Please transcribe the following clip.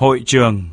Hội trường.